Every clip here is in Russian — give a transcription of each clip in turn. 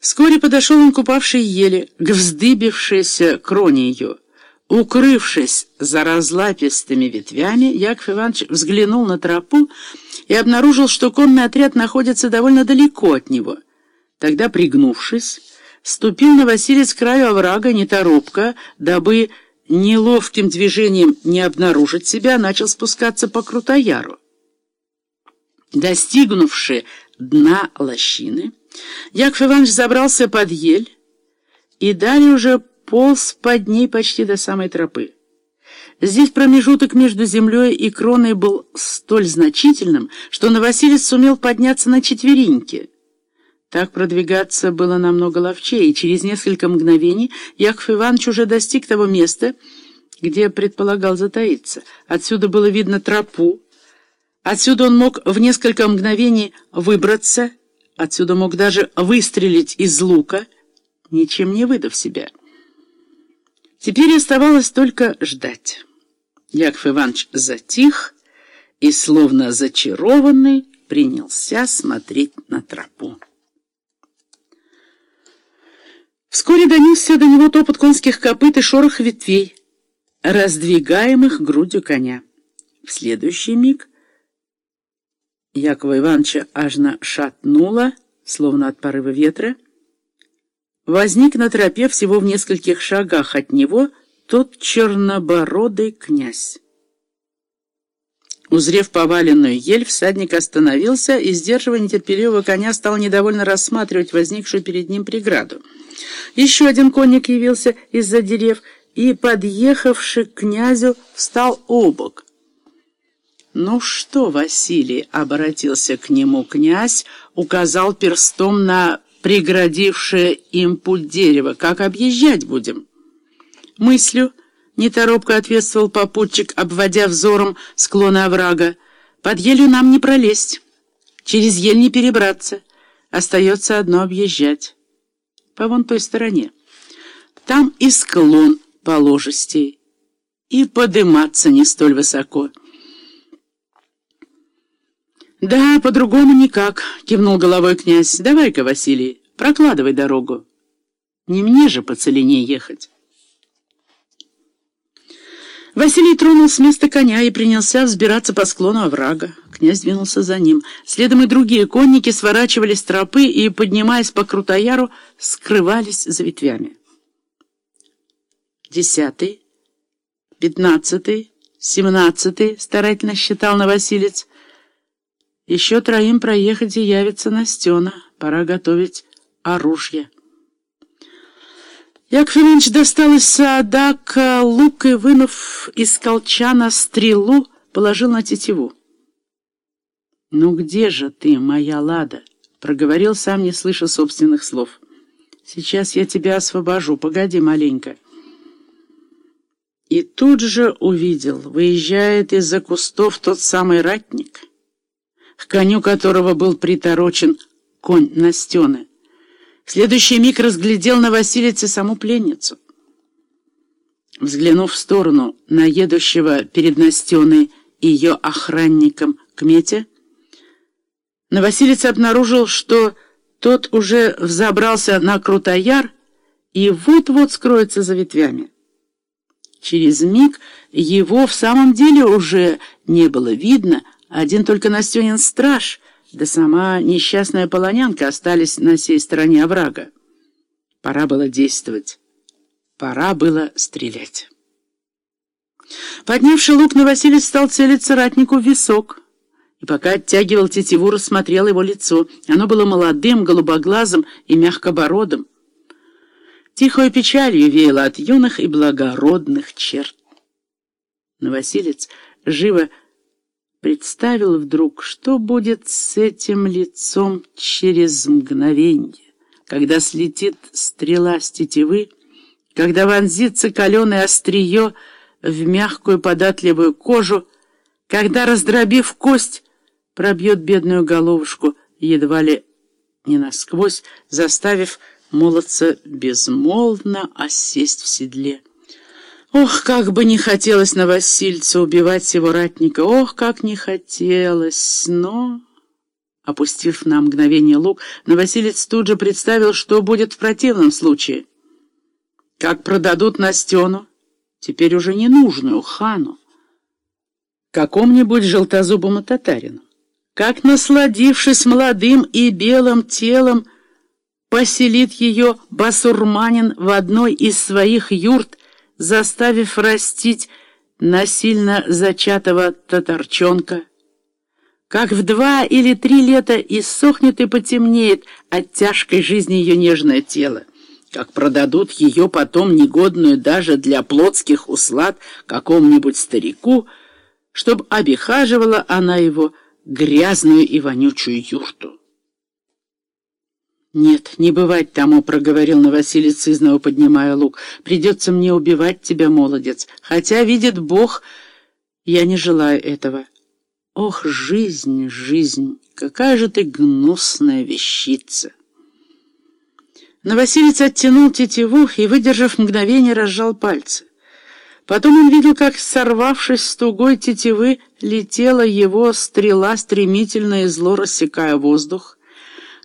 Вскоре подошел он к упавшей еле, к вздыбившейся кроне ее. Укрывшись за разлапистыми ветвями, Яков Иванович взглянул на тропу и обнаружил, что конный отряд находится довольно далеко от него. Тогда, пригнувшись, ступил на Василец краю оврага неторопко, дабы неловким движением не обнаружить себя, начал спускаться по Крутояру. Достигнувши дна лощины, Яков Иванович забрался под ель и далее уже полз под ней почти до самой тропы. Здесь промежуток между землей и кроной был столь значительным, что Новосилец сумел подняться на четвереньки. Так продвигаться было намного ловчее, и через несколько мгновений Яков Иванович уже достиг того места, где предполагал затаиться. Отсюда было видно тропу, отсюда он мог в несколько мгновений выбраться Отсюда мог даже выстрелить из лука, ничем не выдав себя. Теперь оставалось только ждать. Яков Иванович затих и, словно зачарованный, принялся смотреть на тропу. Вскоре донесся до него топот конских копыт и шорох ветвей, раздвигаемых грудью коня. В следующий миг Якова Ивановича ажно шатнуло, словно от порыва ветра. Возник на тропе всего в нескольких шагах от него тот чернобородый князь. Узрев поваленную ель, всадник остановился и, сдерживая нетерпеливого коня, стал недовольно рассматривать возникшую перед ним преграду. Еще один конник явился из-за дерев и, подъехавший к князю, встал обок. «Ну что, Василий?» — обратился к нему князь, указал перстом на преградившее им путь дерева. «Как объезжать будем?» «Мыслю», — неторопко ответствовал попутчик, обводя взором склоны оврага. «Под елью нам не пролезть, через ель не перебраться. Остается одно объезжать. По вон той стороне. Там и склон положистей, и подыматься не столь высоко». «Да, по-другому никак», — кивнул головой князь. «Давай-ка, Василий, прокладывай дорогу. Не мне же по целине ехать». Василий тронул с места коня и принялся взбираться по склону оврага. Князь двинулся за ним. Следом и другие конники сворачивали с тропы и, поднимаясь по Крутояру, скрывались за ветвями. Десятый, пятнадцатый, семнадцатый, старательно считал Новосилец, еще троим проехать и явится Настена. Пора готовить оружие. Яков достал из садака лук и, вынув из колчана стрелу, положил на тетиву. «Ну где же ты, моя лада?» — проговорил сам, не слыша собственных слов. «Сейчас я тебя освобожу. Погоди маленько». И тут же увидел, выезжает из-за кустов тот самый ратник — к коню которого был приторочен конь Настены. В следующий миг разглядел на Василице саму пленницу. Взглянув в сторону на едущего перед Настеной ее охранником Кметя, Новосилец обнаружил, что тот уже взобрался на Крутояр и вот-вот скроется за ветвями. Через миг его в самом деле уже не было видно, один только Настенин страж, да сама несчастная полонянка остались на сей стороне оврага. Пора было действовать. Пора было стрелять. Поднявший лук, Новосилец стал целиться ратнику в висок. И пока оттягивал тетиву, рассмотрел его лицо. Оно было молодым, голубоглазым и мягкобородым. Тихой печалью веяло от юных и благородных черт. Новосилец живо представил вдруг, что будет с этим лицом через мгновенье, когда слетит стрела с тетивы, когда вонзится каленое острие в мягкую податливую кожу, когда, раздробив кость, пробьет бедную головушку едва ли не насквозь, заставив молодца безмолвно осесть в седле. Ох, как бы не хотелось на Васильца убивать его ратника, ох, как не хотелось, но... Опустив на мгновение лук, Новосилец тут же представил, что будет в противном случае. Как продадут Настену, теперь уже ненужную хану, какому-нибудь желтозубому татарину. Как, насладившись молодым и белым телом, поселит ее басурманин в одной из своих юрт, заставив растить насильно зачатого татарчонка. Как в два или три лета иссохнет и потемнеет от тяжкой жизни ее нежное тело. Как продадут ее потом негодную даже для плотских услад какому-нибудь старику, чтоб обихаживала она его грязную и вонючую юрту. «Нет, не бывать тому», — проговорил Новосилий сызново, поднимая лук. «Придется мне убивать тебя, молодец. Хотя, видит Бог, я не желаю этого. Ох, жизнь, жизнь, какая же ты гнусная вещица!» Новосилец оттянул тетиву и, выдержав мгновение, разжал пальцы. Потом он видел, как, сорвавшись с тугой тетивы, летела его стрела, стремительно и зло рассекая воздух.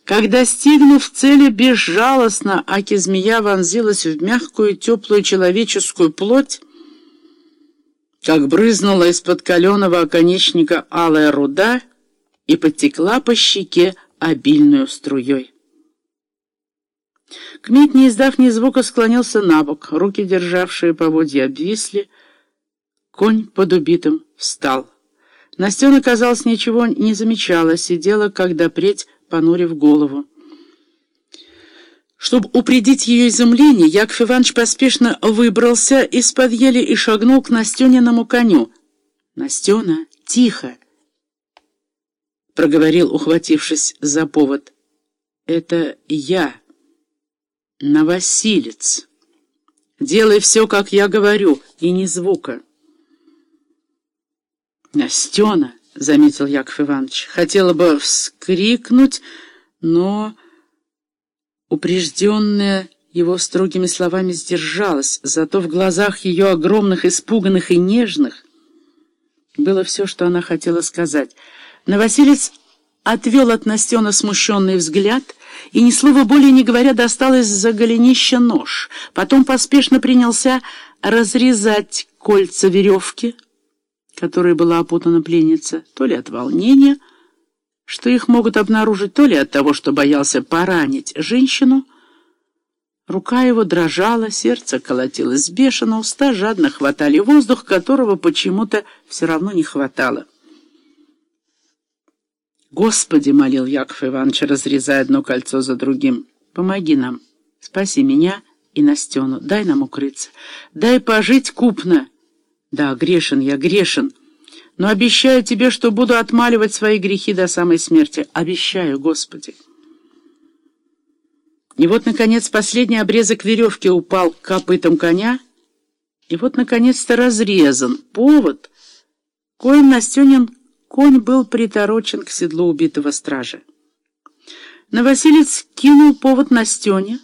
Когда, достигнув цели безжалостно, аки-змея вонзилась в мягкую теплую человеческую плоть, как брызнула из-под каленого оконечника алая руда и подтекла по щеке обильную струей. Кмит, не издав ни звука, склонился на бок. Руки, державшие поводья, обвисли. Конь под убитым встал. Настена, казалось, ничего не замечала, сидела, как допреть, понурив голову. Чтобы упредить ее изумление, Яков Иванович поспешно выбрался из-под ели и шагнул к Настениному коню. «Настена, тихо!» — проговорил, ухватившись за повод. «Это я, Новосилец. Делай все, как я говорю, и ни звука». «Настена!» — заметил Яков Иванович. Хотела бы вскрикнуть, но, упрежденная его строгими словами, сдержалась. Зато в глазах ее огромных, испуганных и нежных было все, что она хотела сказать. Новосилец отвел от Настена смущенный взгляд и, ни слова более не говоря, достал из-за голенища нож. Потом поспешно принялся разрезать кольца веревки, которой была опутана пленница, то ли от волнения, что их могут обнаружить, то ли от того, что боялся поранить женщину. Рука его дрожала, сердце колотилось бешено, уста жадно хватали воздух, которого почему-то все равно не хватало. «Господи!» — молил Яков Иванович, разрезая одно кольцо за другим. «Помоги нам, спаси меня и Настену, дай нам укрыться, дай пожить купно». Да, грешен я, грешен. Но обещаю тебе, что буду отмаливать свои грехи до самой смерти. Обещаю, Господи. И вот, наконец, последний обрезок веревки упал к копытам коня, и вот, наконец-то, разрезан повод, коим Настенин конь был приторочен к седлу убитого стража. Новосилец кинул повод Настене,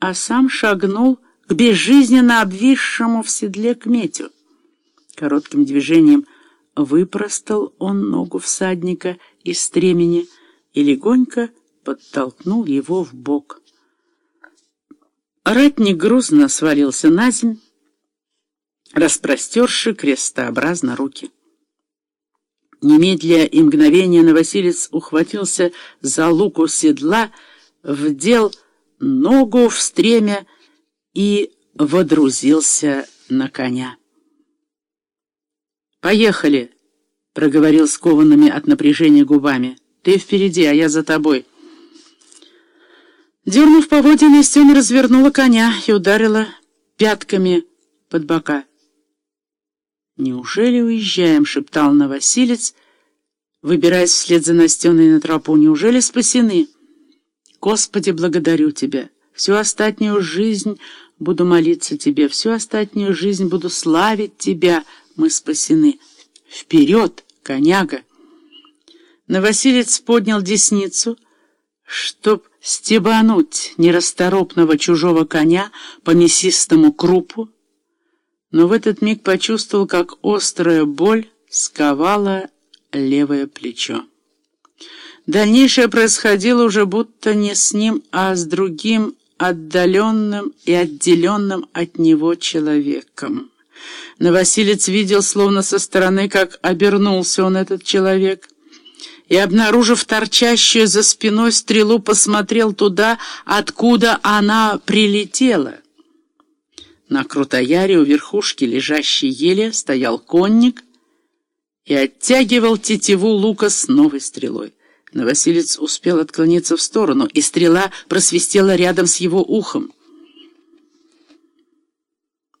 а сам шагнул к безжизненно обвисшему в седле кметю. Коротким движением выпростал он ногу всадника из стремени и легонько подтолкнул его в бок. Ратник грузно свалился на земь, распростерши крестообразно руки. Немедля и мгновение Новосилец ухватился за луку седла, вдел ногу в стремя и водрузился на коня. «Поехали!» — проговорил скованными от напряжения губами. «Ты впереди, а я за тобой». Дернув поводья, Настена развернула коня и ударила пятками под бока. «Неужели уезжаем?» — шептал Новосилец, выбираясь вслед за Настеной на тропу. «Неужели спасены?» «Господи, благодарю Тебя!» Всю остатнюю жизнь буду молиться Тебе, всю остатнюю жизнь буду славить Тебя. Мы спасены. Вперед, коняга!» Новосилец поднял десницу, чтоб стебануть нерасторопного чужого коня по мясистому крупу, но в этот миг почувствовал, как острая боль сковала левое плечо. Дальнейшее происходило уже будто не с ним, а с другим отдаленным и отделенным от него человеком. Новосилец видел словно со стороны, как обернулся он, этот человек, и, обнаружив торчащую за спиной стрелу, посмотрел туда, откуда она прилетела. На крутояре у верхушки лежащей ели стоял конник и оттягивал тетиву лука с новой стрелой. Новосилец успел отклониться в сторону, и стрела просвистела рядом с его ухом.